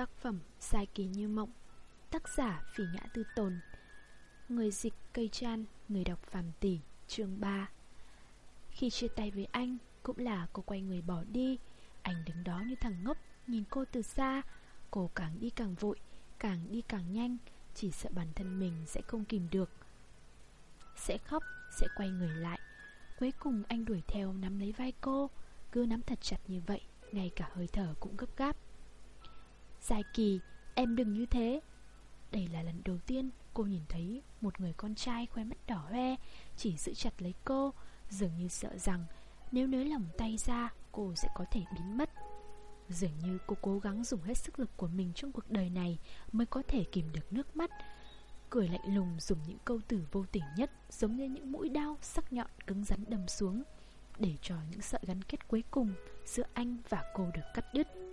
Tác phẩm Sai kỳ như mộng, Tác giả Phỉ Nhã Tư Tồn, Người dịch Cây Chan, Người đọc Phạm Tỷ, Chương 3 Khi chia tay với anh, Cũng là cô quay người bỏ đi. Anh đứng đó như thằng ngốc, Nhìn cô từ xa. Cô càng đi càng vội, Càng đi càng nhanh, Chỉ sợ bản thân mình sẽ không kìm được. Sẽ khóc, Sẽ quay người lại. Cuối cùng anh đuổi theo nắm lấy vai cô, Cứ nắm thật chặt như vậy, Ngay cả hơi thở cũng gấp gáp. Dài kỳ, em đừng như thế. Đây là lần đầu tiên cô nhìn thấy một người con trai khoe mắt đỏ hoe Chỉ giữ chặt lấy cô Dường như sợ rằng nếu nới lỏng tay ra cô sẽ có thể biến mất. Dường như cô cố gắng dùng hết sức lực của mình trong cuộc đời này Mới có thể kìm được nước mắt. Cười lạnh lùng dùng những câu từ vô tình nhất Giống như những mũi đao sắc nhọn cứng rắn đâm xuống Để cho những sợi gắn kết cuối cùng Giữa anh và cô được cắt đứt.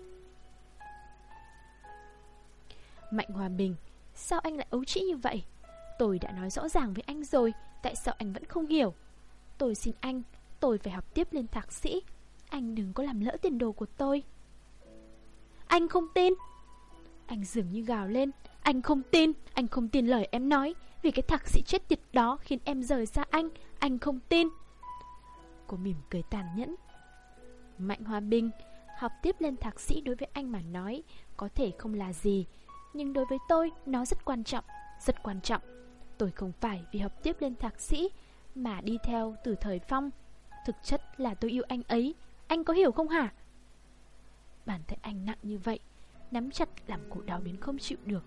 Mạnh Hòa Bình, Sao anh lại ấu trĩ như vậy? Tôi đã nói rõ ràng với anh rồi, Tại sao anh vẫn không hiểu? Tôi xin anh, Tôi phải học tiếp lên thạc sĩ. Anh đừng có làm lỡ tiền đồ của tôi. Anh không tin. Anh dường như gào lên. Anh không tin, Anh không tin lời em nói, Vì cái thạc sĩ chết tiệt đó khiến em rời xa anh Anh không tin. Cô mỉm cười tàn nhẫn. Mạnh Hòa Bình, Học tiếp lên thạc sĩ đối với anh mà nói, Có thể không là gì nhưng đối với tôi, nó rất quan trọng, Rất quan trọng. Tôi không phải vì học tiếp lên thạc sĩ Mà đi theo từ thời phong. Thực chất là tôi yêu anh ấy. Anh có hiểu không hả? Bản thân anh nặng như vậy, Nắm chặt làm cổ đau đến không chịu được.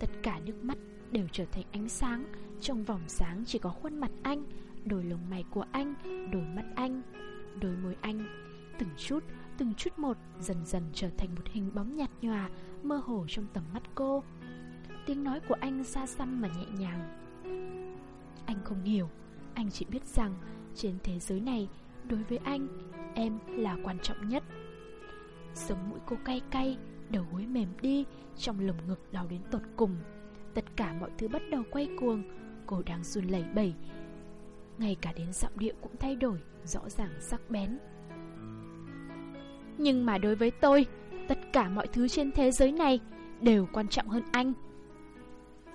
Tất cả nước mắt đều trở thành ánh sáng. Trong vòng sáng chỉ có khuôn mặt anh, Đôi lông mày của anh, Đôi mắt anh, Đôi môi anh. Từng chút từng chút một dần dần trở thành một hình bóng nhạt nhòa, mơ hồ trong tầm mắt cô. Tiếng nói của anh xa xăm mà nhẹ nhàng. Anh không hiểu, anh chỉ biết rằng trên thế giới này, đối với anh, em là quan trọng nhất. Sống mũi cô cay cay, đầu gối mềm đi, trong lồng ngực đau đến tột cùng. Tất cả mọi thứ bắt đầu quay cuồng, cô đang run lẩy bẩy. Ngay cả đến giọng điệu cũng thay đổi, rõ ràng sắc bén. Nhưng mà đối với tôi Tất cả mọi thứ trên thế giới này Đều quan trọng hơn anh.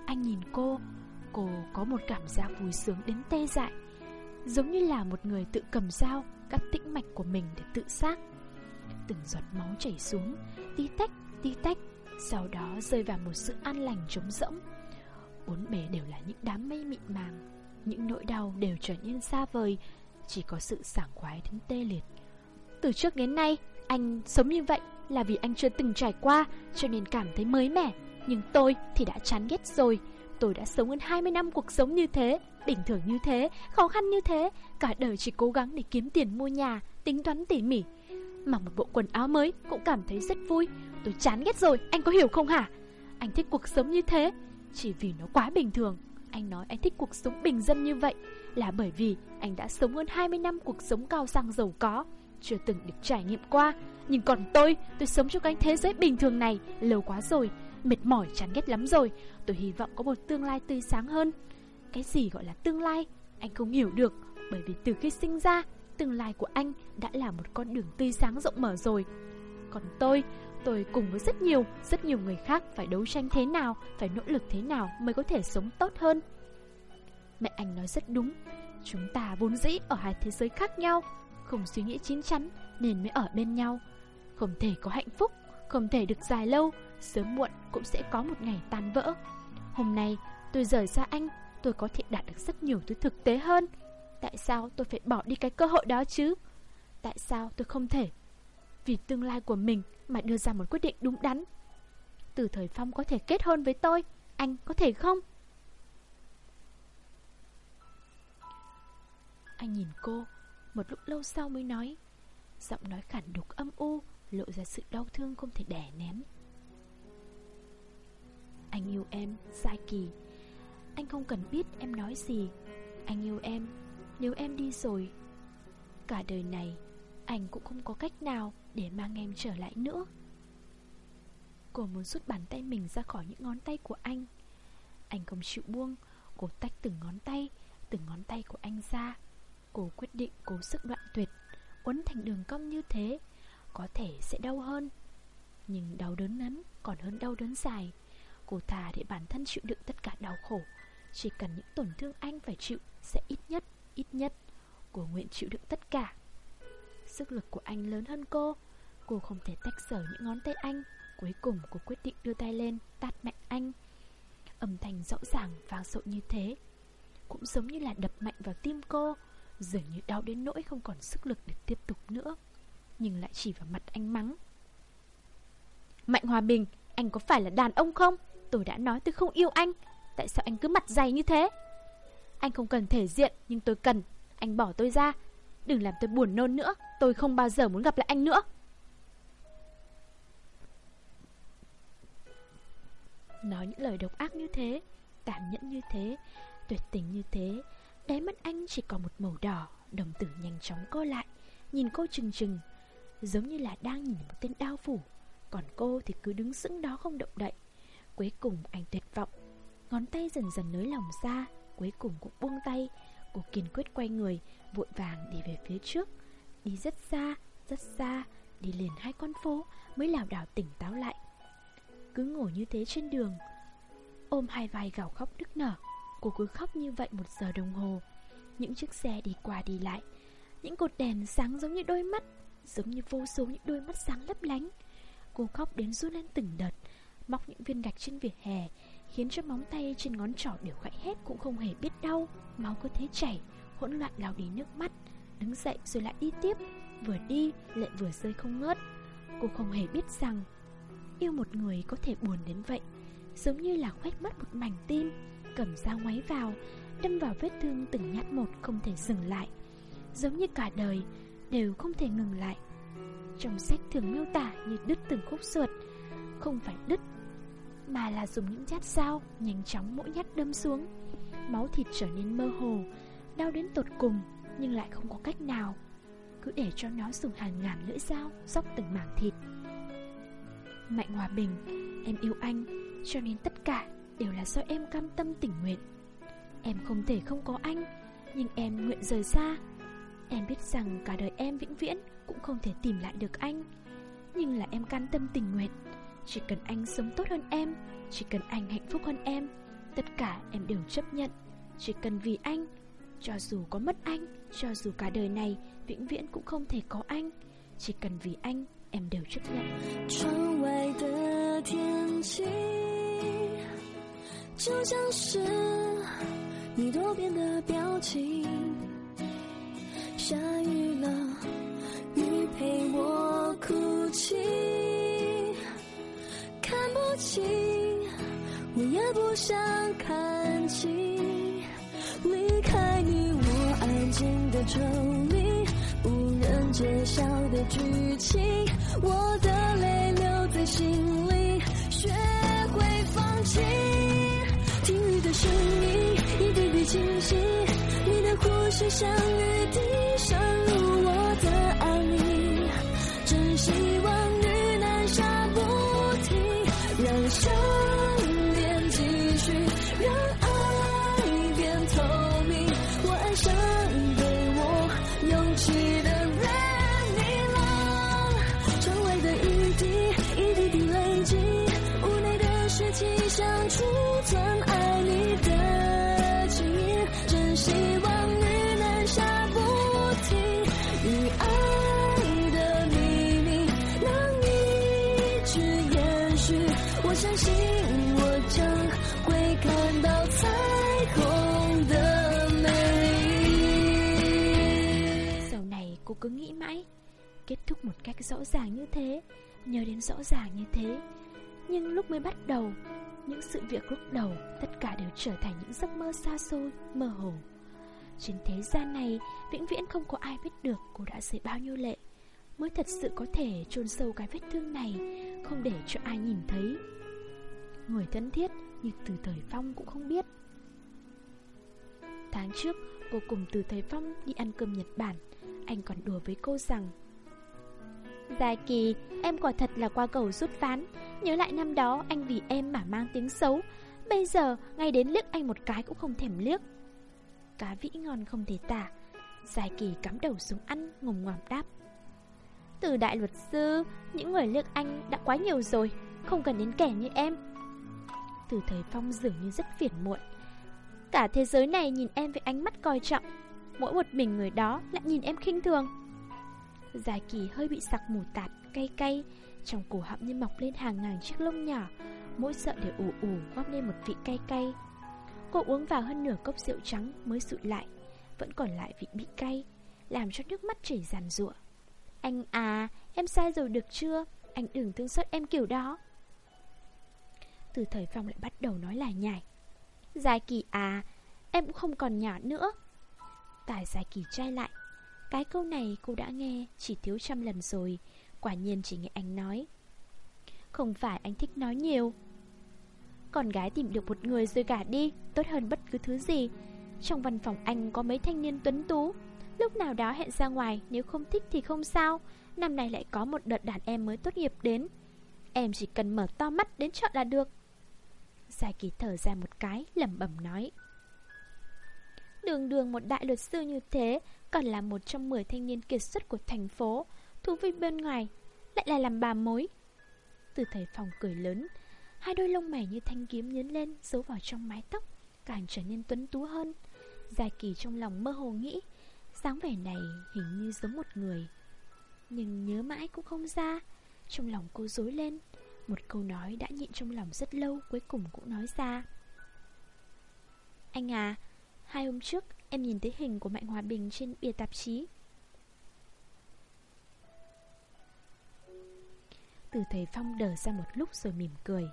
Anh nhìn cô Cô có một cảm giác vui sướng đến tê dại Giống như là một người tự cầm dao Cắt tĩnh mạch của mình để tự sát. Từng giọt máu chảy xuống Tí tách, tí tách Sau đó rơi vào một sự an lành trống rỗng. Bốn bề đều là những đám mây mịn màng Những nỗi đau đều trở nên xa vời Chỉ có sự sảng khoái đến tê liệt. Từ trước đến nay anh sống như vậy là vì anh chưa từng trải qua cho nên cảm thấy mới mẻ. Nhưng tôi thì đã chán ghét rồi. Tôi đã sống hơn 20 năm cuộc sống như thế, bình thường như thế, khó khăn như thế. Cả đời chỉ cố gắng để kiếm tiền mua nhà, tính toán tỉ mỉ. Mặc một bộ quần áo mới cũng cảm thấy rất vui. Tôi chán ghét rồi, anh có hiểu không hả? Anh thích cuộc sống như thế, chỉ vì nó quá bình thường. Anh nói anh thích cuộc sống bình dân như vậy là bởi vì anh đã sống hơn 20 năm cuộc sống cao sang giàu có chưa từng được trải nghiệm qua. Nhưng còn tôi, tôi sống trong cái thế giới bình thường này Lâu quá rồi, mệt mỏi chán ghét lắm rồi. Tôi hy vọng có một tương lai tươi sáng hơn. Cái gì gọi là tương lai Anh không hiểu được. Bởi vì từ khi sinh ra Tương lai của anh đã là một con đường tươi sáng rộng mở rồi. Còn tôi, tôi cùng với rất nhiều, rất nhiều người khác phải đấu tranh thế nào, phải nỗ lực thế nào mới có thể sống tốt hơn. Mẹ anh nói rất đúng, chúng ta vốn dĩ ở hai thế giới khác nhau, không suy nghĩ chín chắn nên mới ở bên nhau. Không thể có hạnh phúc, không thể được dài lâu, sớm muộn cũng sẽ có một ngày tan vỡ. Hôm nay tôi rời xa anh, tôi có thể đạt được rất nhiều thứ thực tế hơn. Tại sao tôi phải bỏ đi cái cơ hội đó chứ? Tại sao tôi không thể vì tương lai của mình mà đưa ra một quyết định đúng đắn? Từ thời Phong có thể kết hôn với tôi, anh có thể không? Anh nhìn cô một lúc lâu sau mới nói. Giọng nói khản đục âm u Lộ ra sự đau thương không thể đẻ nén. Anh yêu em, Sai Kỳ. Anh không cần biết em nói gì. Anh yêu em. Nếu em đi rồi Cả đời này Anh cũng không có cách nào Để mang em trở lại nữa. Cô muốn rút bàn tay mình ra khỏi những ngón tay của anh. Anh không chịu buông Cô tách từng ngón tay Từng ngón tay của anh ra. Cô quyết định cố sức đoạn tuyệt Uốn thành đường cong như thế Có thể sẽ đau hơn. Nhưng đau đớn ngắn còn hơn đau đớn dài. Cô thà để bản thân chịu đựng tất cả đau khổ Chỉ cần những tổn thương anh phải chịu Sẽ ít nhất, ít nhất Cô nguyện chịu đựng tất cả. Sức lực của anh lớn hơn cô Cô không thể tách rời những ngón tay anh. Cuối cùng cô quyết định đưa tay lên Tát mạnh anh. Âm thanh rõ ràng vang dội như thế Cũng giống như là đập mạnh vào tim cô. Dường như đau đến nỗi không còn sức lực để tiếp tục nữa, Nhưng lại chỉ vào mặt anh mắng. Mạnh Hòa Bình, Anh có phải là đàn ông không? Tôi đã nói tôi không yêu anh. Tại sao anh cứ mặt dày như thế? Anh không cần thể diện, nhưng tôi cần. Anh bỏ tôi ra. Đừng làm tôi buồn nôn nữa. Tôi không bao giờ muốn gặp lại anh nữa. Nói những lời độc ác như thế Tàn nhẫn như thế, Tuyệt tình như thế Đáy mắt anh chỉ còn một màu đỏ Đồng tử nhanh chóng co lại Nhìn cô chừng chừng Giống như là đang nhìn một tên đao phủ. Còn cô thì cứ đứng sững đó không động đậy. Cuối cùng anh tuyệt vọng Ngón tay dần dần nới lỏng ra Cuối cùng cũng buông tay. Cô kiên quyết quay người Vội vàng đi về phía trước Đi rất xa, rất xa Đi liền hai con phố Mới lảo đảo tỉnh táo lại. Cứ ngồi như thế trên đường Ôm hai vai gào khóc đứt nở. Cô cứ khóc như vậy một giờ đồng hồ. Những chiếc xe đi qua đi lại. Những cột đèn sáng giống như đôi mắt, Giống như vô số những đôi mắt sáng lấp lánh. Cô khóc đến run lên từng đợt, Móc những viên gạch trên vỉa hè, Khiến cho móng tay trên ngón trỏ đều gãy hết Cũng không hề biết đau. Máu cứ thế chảy, Hỗn loạn lao đi nước mắt. Đứng dậy rồi lại đi tiếp, Vừa đi lại vừa rơi không ngớt. Cô không hề biết rằng, Yêu một người có thể buồn đến vậy, Giống như là khoét mất một mảnh tim. Cầm dao ngoáy vào, Đâm vào vết thương từng nhát một không thể dừng lại. Giống như cả đời, Đều không thể ngừng lại. Trong sách thường miêu tả như đứt từng khúc ruột, Không phải đứt, Mà là dùng những nhát dao Nhanh chóng mỗi nhát đâm xuống. Máu thịt trở nên mơ hồ, Đau đến tột cùng, Nhưng lại không có cách nào. Cứ để cho nó dùng hàng ngàn lưỡi dao Dóc từng mảng thịt. Mạnh Hòa Bình, Em yêu anh, Cho nên tất cả đều là do em cam tâm tình nguyện. Em không thể không có anh, nhưng em nguyện rời xa. Em biết rằng cả đời em vĩnh viễn cũng không thể tìm lại được anh, nhưng là em can tâm tình nguyện. Chỉ cần anh sống tốt hơn em, chỉ cần anh hạnh phúc hơn em, tất cả em đều chấp nhận. Chỉ cần vì anh, cho dù có mất anh, cho dù cả đời này vĩnh viễn cũng không thể có anh, chỉ cần vì anh em đều chấp nhận. 就像是你多变的表情，下雨了，雨陪我哭泣，看不清，我也不想看清，离开你我安静的抽离，无人揭晓的剧情，我的泪留在心里，学会放弃。的声音一滴滴清晰，你的呼吸像 cô cứ nghĩ mãi. Kết thúc một cách rõ ràng như thế, Nhớ đến rõ ràng như thế. Nhưng lúc mới bắt đầu, Những sự việc lúc đầu, Tất cả đều trở thành những giấc mơ xa xôi, Mơ hồ. Trên thế gian này, Vĩnh viễn không có ai biết được cô đã rơi bao nhiêu lệ. Mới thật sự có thể chôn sâu cái vết thương này, Không để cho ai nhìn thấy. Người thân thiết như từ thời Phong cũng không biết. Tháng trước, cô cùng từ thời Phong đi ăn cơm Nhật Bản anh còn đùa với cô rằng Dài kỳ, em quả thật là qua cầu rút ván. Nhớ lại năm đó anh vì em mà mang tiếng xấu. Bây giờ, ngay đến liếc anh một cái cũng không thèm liếc. Cá vĩ ngon không thể tả. Dài kỳ cắm đầu xuống ăn, ngồm ngoàm đáp Từ đại luật sư Những người liếc anh đã quá nhiều rồi Không cần đến kẻ như em. Từ thời phong dường như rất phiền muộn. Cả thế giới này nhìn em với ánh mắt coi trọng. Mỗi một mình người đó lại nhìn em khinh thường. Dài kỳ hơi bị sặc mù tạt, cay cay Trong cổ họng như mọc lên hàng ngàn chiếc lông nhỏ Mỗi sợ đều ủ ủ góp lên một vị cay cay. Cô uống vào hơn nửa cốc rượu trắng mới sụt lại Vẫn còn lại vị bị cay Làm cho nước mắt chảy giàn rụa Anh à, em sai rồi được chưa? Anh đừng thương xót em kiểu đó. Từ thời Phong lại bắt đầu nói lại nhải. Dài kỳ à, em cũng không còn nhỏ nữa. Tài gia kỳ trai lại. Cái câu này cô đã nghe chỉ thiếu trăm lần rồi, Quả nhiên chỉ nghe anh nói. Không phải anh thích nói nhiều. Con gái tìm được một người rồi gả đi, Tốt hơn bất cứ thứ gì. Trong văn phòng anh có mấy thanh niên tuấn tú, Lúc nào đó hẹn ra ngoài, Nếu không thích thì không sao. Năm nay lại có một đợt đàn em mới tốt nghiệp đến. Em chỉ cần mở to mắt đến chọn là được. Giải kỳ thở ra một cái, lẩm bẩm nói. Đường đường một đại luật sư như thế, Còn là một trong 10 thanh niên kiệt xuất của thành phố, Thú vị bên ngoài, Lại là làm bà mối. Từ thầy phòng cười lớn, Hai đôi lông mày như thanh kiếm nhấn lên, Giấu vào trong mái tóc, Càng trở nên tuấn tú hơn. Dài kỳ trong lòng mơ hồ nghĩ, dáng vẻ này hình như giống một người, Nhưng nhớ mãi cũng không ra. Trong lòng cô dối lên, Một câu nói đã nhịn trong lòng rất lâu, Cuối cùng cũng nói ra. Anh à Hai hôm trước, em nhìn thấy hình của Mạnh Hòa Bình trên bìa tạp chí. Từ thầy Phong đờ ra một lúc rồi mỉm cười.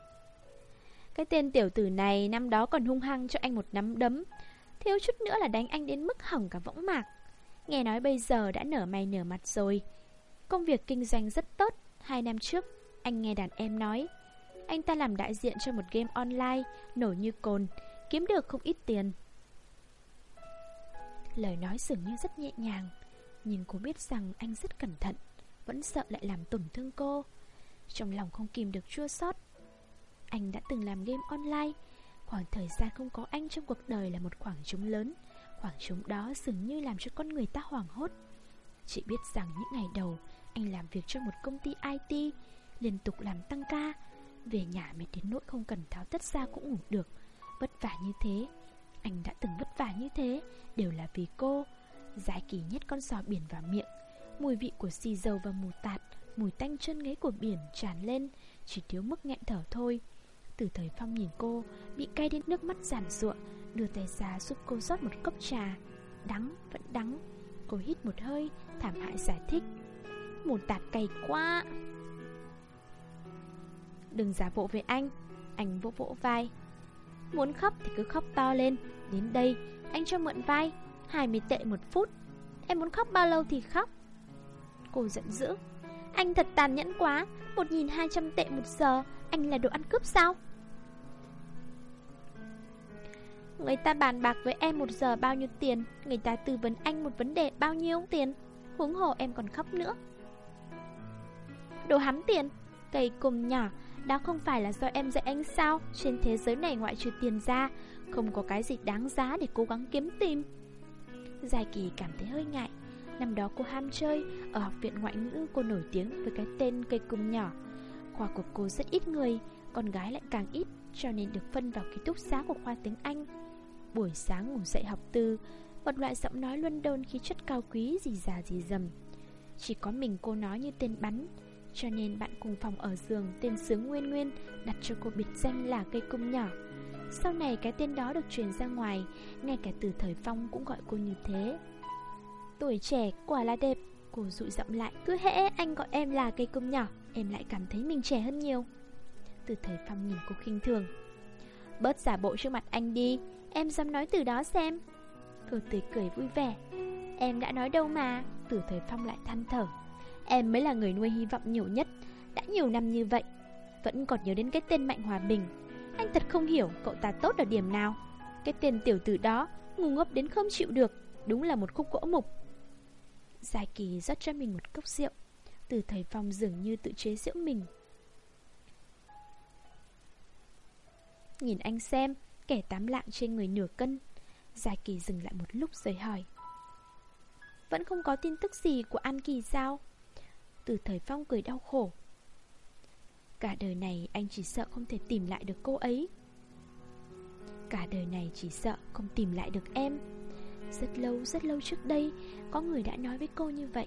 Cái tên tiểu tử này năm đó còn hung hăng cho anh một nắm đấm. Thiếu chút nữa là đánh anh đến mức hỏng cả võng mạc. Nghe nói bây giờ đã nở mày nở mặt rồi. Công việc kinh doanh rất tốt. Hai năm trước, Anh nghe đàn em nói, Anh ta làm đại diện cho một game online Nổi như cồn, Kiếm được không ít tiền. Lời nói dường như rất nhẹ nhàng, Nhưng cô biết rằng anh rất cẩn thận, Vẫn sợ lại làm tổn thương cô. Trong lòng không kìm được chua xót, Anh đã từng làm game online, Khoảng thời gian không có anh trong cuộc đời là một khoảng trống lớn, Khoảng trống đó dường như làm cho con người ta hoảng hốt. Chị biết rằng những ngày đầu, Anh làm việc cho một công ty IT Liên tục làm tăng ca, Về nhà mệt đến nỗi không cần tháo tất ra cũng ngủ được. Vất vả như thế anh đã từng vất vả như thế Đều là vì cô. Giải kỳ nhét con sò biển vào miệng. Mùi vị của xì dầu và mù tạt Mùi tanh chân ngấy của biển tràn lên Chỉ thiếu mức nghẹn thở thôi. Từ thời phong nhìn cô Bị cay đến nước mắt giàn ruộng Đưa tay ra giúp cô rót một cốc trà. Đắng, vẫn đắng. Cô hít một hơi, thảm hại giải thích. Mù tạt cay quá. Đừng giả bộ với anh. Anh vỗ vỗ vai. Muốn khóc thì cứ khóc to lên. Đến đây, anh cho mượn vai 20 tệ một phút. Em muốn khóc bao lâu thì khóc. Cô giận dữ. Anh thật tàn nhẫn quá 1.200 tệ một giờ, Anh là đồ ăn cướp sao? Người ta bàn bạc với em một giờ bao nhiêu tiền, Người ta tư vấn anh một vấn đề bao nhiêu tiền? Huống hồ em còn khóc nữa. Đồ hắm tiền Cây cùng nhỏ đó không phải là do em dạy anh sao? Trên thế giới này ngoại trừ tiền ra, Không có cái gì đáng giá để cố gắng kiếm tìm. Giai Kỳ cảm thấy hơi ngại. Năm đó cô ham chơi, Ở học viện ngoại ngữ cô nổi tiếng với cái tên cây cung nhỏ. Khoa của cô rất ít người, Con gái lại càng ít, Cho nên được phân vào ký túc xá của khoa tiếng Anh. Buổi sáng ngủ dậy học tư Một loại giọng nói luân đôn khí chất cao quý gì già gì dầm. Chỉ có mình cô nói như tên bắn. Cho nên bạn cùng phòng ở giường Tên sướng Nguyên Nguyên Đặt cho cô biệt danh là cây cung nhỏ. Sau này cái tên đó được truyền ra ngoài, Ngay cả từ thời phong cũng gọi cô như thế. Tuổi trẻ quả là đẹp, Cô dụi giọng lại, Cứ hễ anh gọi em là cây cung nhỏ, Em lại cảm thấy mình trẻ hơn nhiều. Từ thời phong nhìn cô khinh thường. Bớt giả bộ trước mặt anh đi, Em dám nói từ đó xem. Cô tươi cười vui vẻ. Em đã nói đâu mà? Từ thời phong lại than thở. Em mới là người nuôi hy vọng nhiều nhất. Đã nhiều năm như vậy, Vẫn còn nhớ đến cái tên Mạnh Hòa Bình. Anh thật không hiểu cậu ta tốt ở điểm nào. Cái tên tiểu tử đó Ngu ngốc đến không chịu được, Đúng là một khúc gỗ mục. Giải kỳ rót cho mình một cốc rượu. Từ thầy Phong dường như tự chế rượu mình. Nhìn anh xem, Kẻ tám lạng trên người nửa cân. Giải kỳ dừng lại một lúc rồi hỏi. Vẫn không có tin tức gì của An Kỳ sao? Từ thời phong cười đau khổ. Cả đời này anh chỉ sợ không thể tìm lại được cô ấy. Cả đời này chỉ sợ không tìm lại được em. Rất lâu rất lâu trước đây, Có người đã nói với cô như vậy.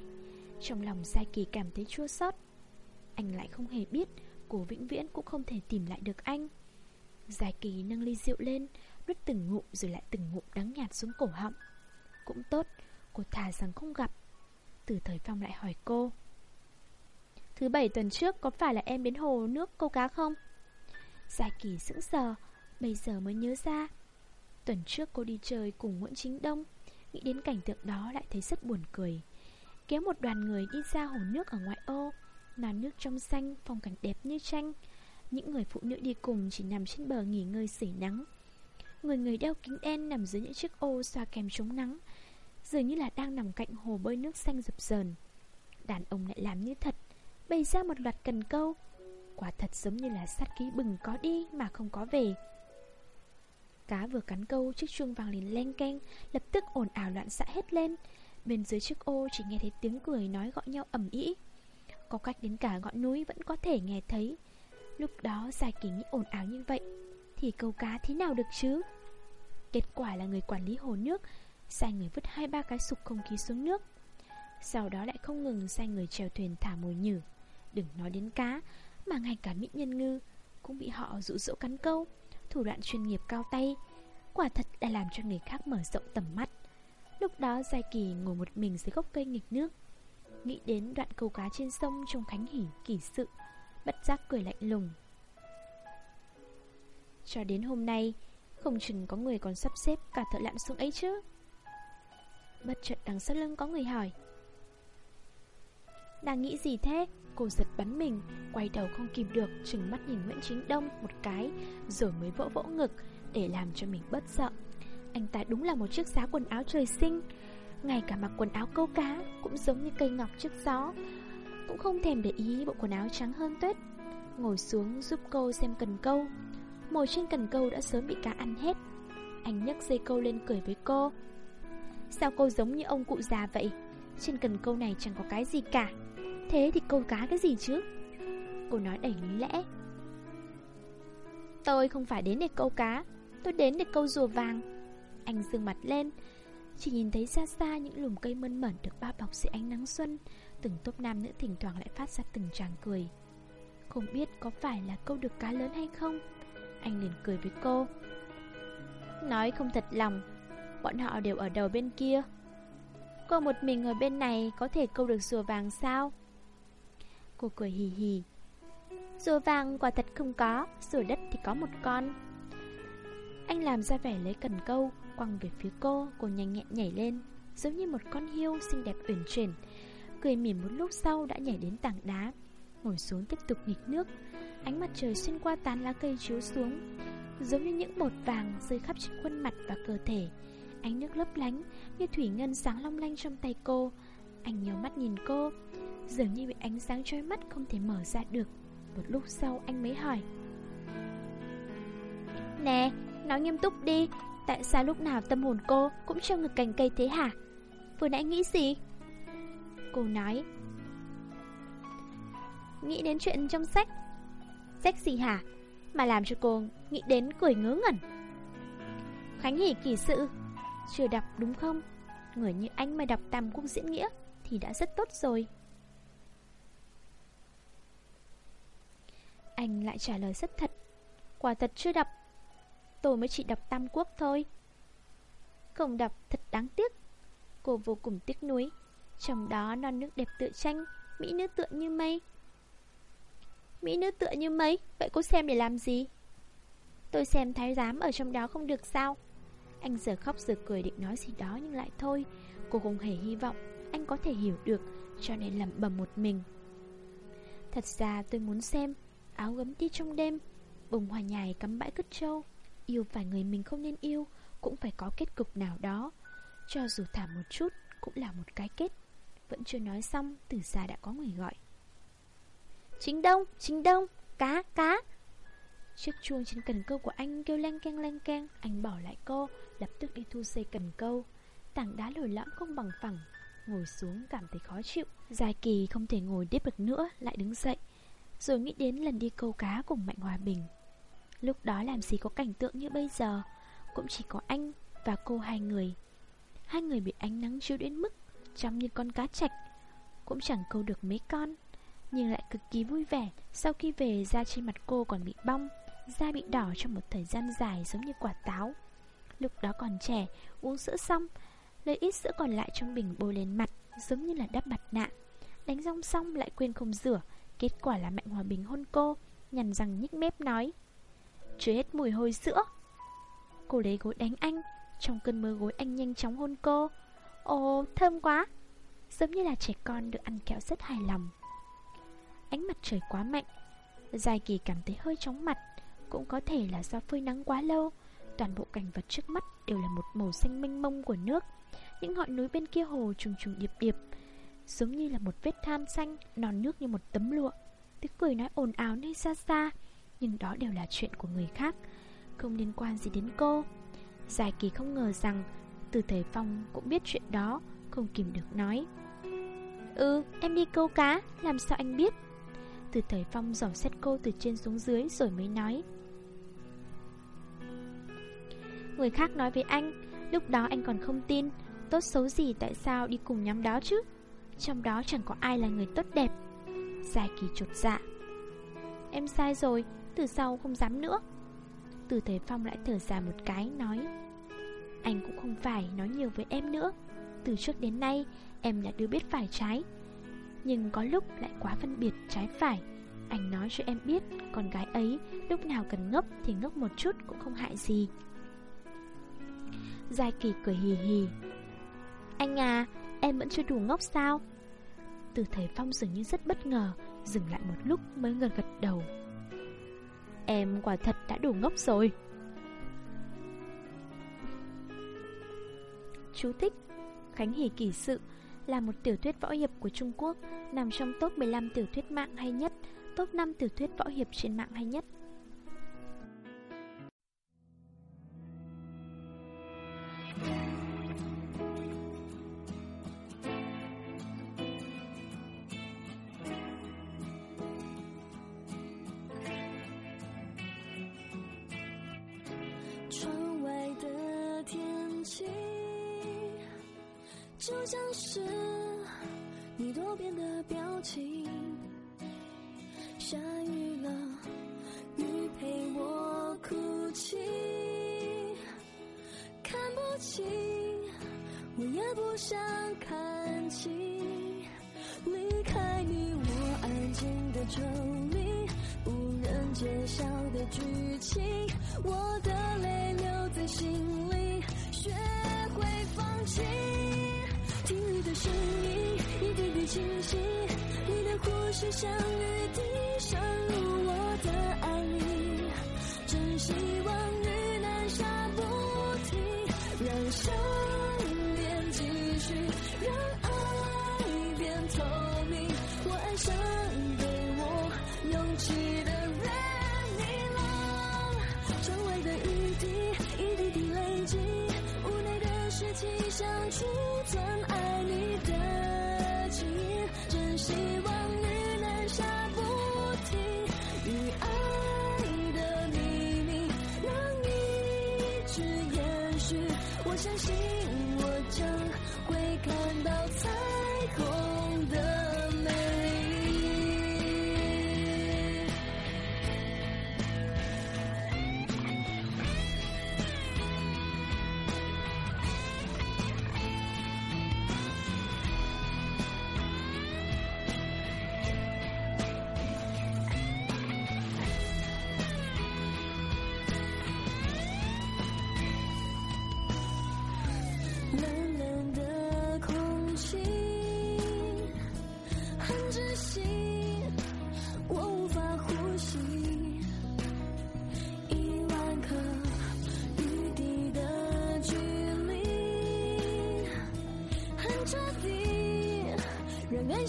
Trong lòng Sai Kỳ cảm thấy chua xót. Anh lại không hề biết, Cô vĩnh viễn cũng không thể tìm lại được anh. Giải Kỳ nâng ly rượu lên Rút từng ngụm rồi lại từng ngụm đắng nhạt xuống cổ họng. Cũng tốt, Cô thà rằng không gặp. Từ thời phong lại hỏi cô Thứ bảy tuần trước có phải là em đến hồ nước câu cá không? Giải Kỳ sững sờ Bây giờ mới nhớ ra. Tuần trước cô đi chơi cùng Nguyễn Chính Đông Nghĩ đến cảnh tượng đó lại thấy rất buồn cười. Kéo một đoàn người đi ra hồ nước ở ngoại ô Màn nước trong xanh, phong cảnh đẹp như tranh. Những người phụ nữ đi cùng chỉ nằm trên bờ nghỉ ngơi sưởi nắng. Người người đeo kính đen nằm dưới những chiếc ô xoa kem chống nắng Dường như là đang nằm cạnh hồ bơi nước xanh dập dờn Đàn ông lại làm như thật. Bày ra một loạt cần câu Quả thật giống như là sát ký bừng có đi mà không có về Cá vừa cắn câu, chiếc chuông vàng liền len keng, lập tức ồn ào loạn xạ hết lên. Bên dưới chiếc ô chỉ nghe thấy tiếng cười nói gọi nhau ầm ĩ. Có cách đến cả ngọn núi vẫn có thể nghe thấy. Lúc đó dài kỳ nghĩ ồn ào như vậy, thì câu cá thế nào được chứ? Kết quả là người quản lý hồ nước sai người vứt hai ba cái sục không khí xuống nước. Sau đó lại không ngừng sai người chèo thuyền thả mồi nhử. Đừng nói đến cá, mà ngay cả mỹ nhân ngư cũng bị họ dụ dỗ cắn câu thủ đoạn chuyên nghiệp cao tay. Quả thật đã làm cho người khác mở rộng tầm mắt. Lúc đó Giai Kỳ ngồi một mình dưới gốc cây nghịch nước Nghĩ đến đoạn câu cá trên sông trong khánh hỉ kỳ sự Bất giác cười lạnh lùng. Cho đến hôm nay Không chừng có người còn sắp xếp cả thợ lặn xuống ấy chứ? Bất chợt đằng sau lưng có người hỏi. Đang nghĩ gì thế? Cô giật bắn mình, Quay đầu không kìm được, Trừng mắt nhìn Nguyễn Chính Đông một cái, Rồi mới vỗ vỗ ngực Để làm cho mình bất sợ. Anh ta đúng là một chiếc giá quần áo trời sinh, Ngay cả mặc quần áo câu cá Cũng giống như cây ngọc trước gió, Cũng không thèm để ý bộ quần áo trắng hơn tuyết. Ngồi xuống giúp cô xem cần câu. Mồi trên cần câu đã sớm bị cá ăn hết. Anh nhấc dây câu lên cười với cô. Sao cô giống như ông cụ già vậy? Trên cần câu này chẳng có cái gì cả. Thế thì câu cá cái gì chứ? Cô nói đầy lý lẽ. Tôi không phải đến để câu cá, Tôi đến để câu rùa vàng. Anh dương mặt lên, Chỉ nhìn thấy xa xa những lùm cây mơn mởn Được bao bọc dưới ánh nắng xuân, Từng tốp nam nữ thỉnh thoảng lại phát ra từng tràng cười. Không biết có phải là câu được cá lớn hay không? Anh liền cười với cô. Nói không thật lòng, Bọn họ đều ở đầu bên kia. Cô một mình ở bên này Có thể câu được rùa vàng sao? Cô cười hì hì. Rùa vàng quả thật không có Rùa đất thì có một con. Anh làm ra vẻ lấy cần câu, Quăng về phía cô Cô nhanh nhẹn nhảy lên, Giống như một con hiêu xinh đẹp uyển chuyển. Cười mỉm một lúc sau đã nhảy đến tảng đá, Ngồi xuống tiếp tục nghịch nước. Ánh mặt trời xuyên qua tán lá cây chiếu xuống, Giống như những bột vàng rơi khắp trên khuôn mặt và cơ thể. Ánh nước lấp lánh, Như thủy ngân sáng long lanh trong tay cô. Anh nhớ mắt nhìn cô Dường như bị ánh sáng trói mắt không thể mở ra được Một lúc sau anh mới hỏi Nè, nói nghiêm túc đi Tại sao lúc nào tâm hồn cô cũng trong ngực cành cây thế hả? Vừa nãy nghĩ gì? Cô nói Nghĩ đến chuyện trong sách Sách gì hả? Mà làm cho cô nghĩ đến cười ngớ ngẩn Khánh hỉ kỳ sự Chưa đọc đúng không? Người như anh mà đọc Tam Quốc diễn nghĩa Thì đã rất tốt rồi Anh lại trả lời rất thật. Quả thật chưa đọc. Tôi mới chỉ đọc Tam Quốc thôi. Không đọc thật đáng tiếc. Cô vô cùng tiếc nuối. Trong đó non nước đẹp tựa tranh, Mỹ nữ tựa như mây. Mỹ nữ tựa như mây, Vậy cô xem để làm gì? Tôi xem thái giám ở trong đó không được sao? Anh giờ khóc giờ cười định nói gì đó Nhưng lại thôi. Cô không hề hy vọng Anh có thể hiểu được, Cho nên lẩm bẩm một mình. Thật ra tôi muốn xem áo gấm đi trong đêm Bùng hòa nhài cắm bãi cất trâu. Yêu phải người mình không nên yêu Cũng phải có kết cục nào đó. Cho dù thảm một chút Cũng là một cái kết. Vẫn chưa nói xong Từ xa đã có người gọi. Chính đông, chính đông Cá, cá. Chiếc chuông trên cần câu của anh kêu leng keng leng keng. Anh bỏ lại cô Lập tức đi thu dây cần câu. Tảng đá lồi lõm không bằng phẳng Ngồi xuống cảm thấy khó chịu. Dài kỳ không thể ngồi tiếp được nữa Lại đứng dậy. Rồi nghĩ đến lần đi câu cá cùng Mạnh Hòa Bình. Lúc đó làm gì có cảnh tượng như bây giờ, Cũng chỉ có anh và cô hai người. Hai người bị ánh nắng chiếu đến mức Trông như con cá chạch, Cũng chẳng câu được mấy con, Nhưng lại cực kỳ vui vẻ Sau khi về da trên mặt cô còn bị bong, Da bị đỏ trong một thời gian dài giống như quả táo. Lúc đó còn trẻ, Uống sữa xong, Lấy ít sữa còn lại trong bình bôi lên mặt, Giống như là đắp mặt nạ. Đánh rong xong lại quên không rửa Kết quả là Mạnh Hòa Bình hôn cô, Nhằn răng nhích mép nói, Chưa hết mùi hôi sữa. Cô lấy gối đánh anh, Trong cơn mơ gối anh nhanh chóng hôn cô. Ồ, thơm quá, Giống như là trẻ con được ăn kẹo rất hài lòng. Ánh mặt trời quá mạnh, Dài kỳ cảm thấy hơi chóng mặt, Cũng có thể là do phơi nắng quá lâu. Toàn bộ cảnh vật trước mắt đều là một màu xanh mênh mông của nước. Những ngọn núi bên kia hồ trùng trùng điệp điệp Giống như là một vết than xanh, Non nước như một tấm lụa. Tiếng cười nói ồn ào nơi xa xa, Nhưng đó đều là chuyện của người khác, Không liên quan gì đến cô. Dài kỳ không ngờ rằng, Từ thời Phong cũng biết chuyện đó, Không kìm được nói. Ừ em đi câu cá, Làm sao anh biết? Từ thời Phong dò xét cô từ trên xuống dưới Rồi mới nói. Người khác nói với anh, Lúc đó anh còn không tin, Tốt xấu gì tại sao đi cùng nhóm đó chứ? Trong đó chẳng có ai là người tốt đẹp. Dài kỳ chột dạ. Em sai rồi Từ sau không dám nữa. Từ Thế Phong lại thở dài một cái nói Anh cũng không phải nói nhiều với em nữa. Từ trước đến nay Em đã đưa biết phải trái. Nhưng có lúc lại quá phân biệt trái phải. Anh nói cho em biết Con gái ấy lúc nào cần ngốc Thì ngốc một chút cũng không hại gì. Giai Kỳ cười hì hì. Anh à, em vẫn chưa đủ ngốc sao? Từ thầy Phong dường như rất bất ngờ Dừng lại một lúc mới ngật gật đầu Em quả thật đã đủ ngốc rồi Chú thích Khánh Hỷ Kỳ Sự là một tiểu thuyết võ hiệp của Trung Quốc nằm trong top 15 tiểu thuyết mạng hay nhất, top 5 tiểu thuyết võ hiệp trên mạng hay nhất. 就像是你多变的表情下雨了雨陪我哭泣看不清我也不想看清。离开你我安静的抽离不忍揭晓的剧情我相信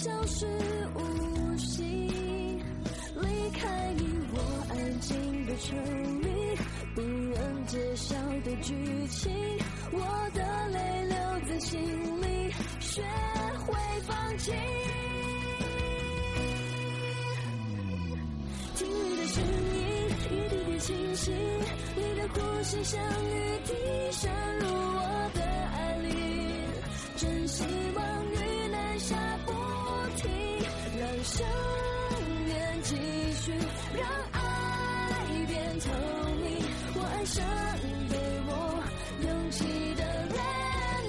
消失无息。离开你，我安静的城里，不愿揭晓的剧情，我的泪留在心里，学会放弃。听你的声音，一点点清晰，你的呼吸像雨滴，渗入我的爱里，真希望。想念继续，让爱变透明。我爱上给我勇气的年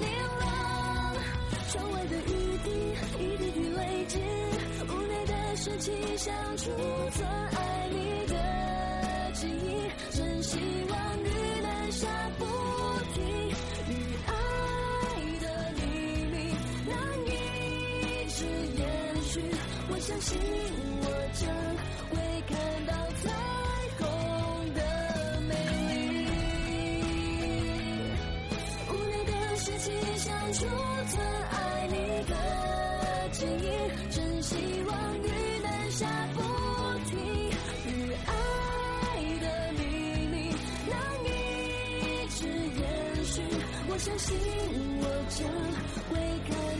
龄了，窗外的雨滴一滴滴累积，屋内的湿气像储存爱你的记忆，真希望雨能下不停，雨爱的黎明能一直延续。我相信我将会看到彩虹的美丽。屋内的湿气像储存爱你的记忆，真希望雨能下不停，与爱的秘密能一直延续。我相信我将会看。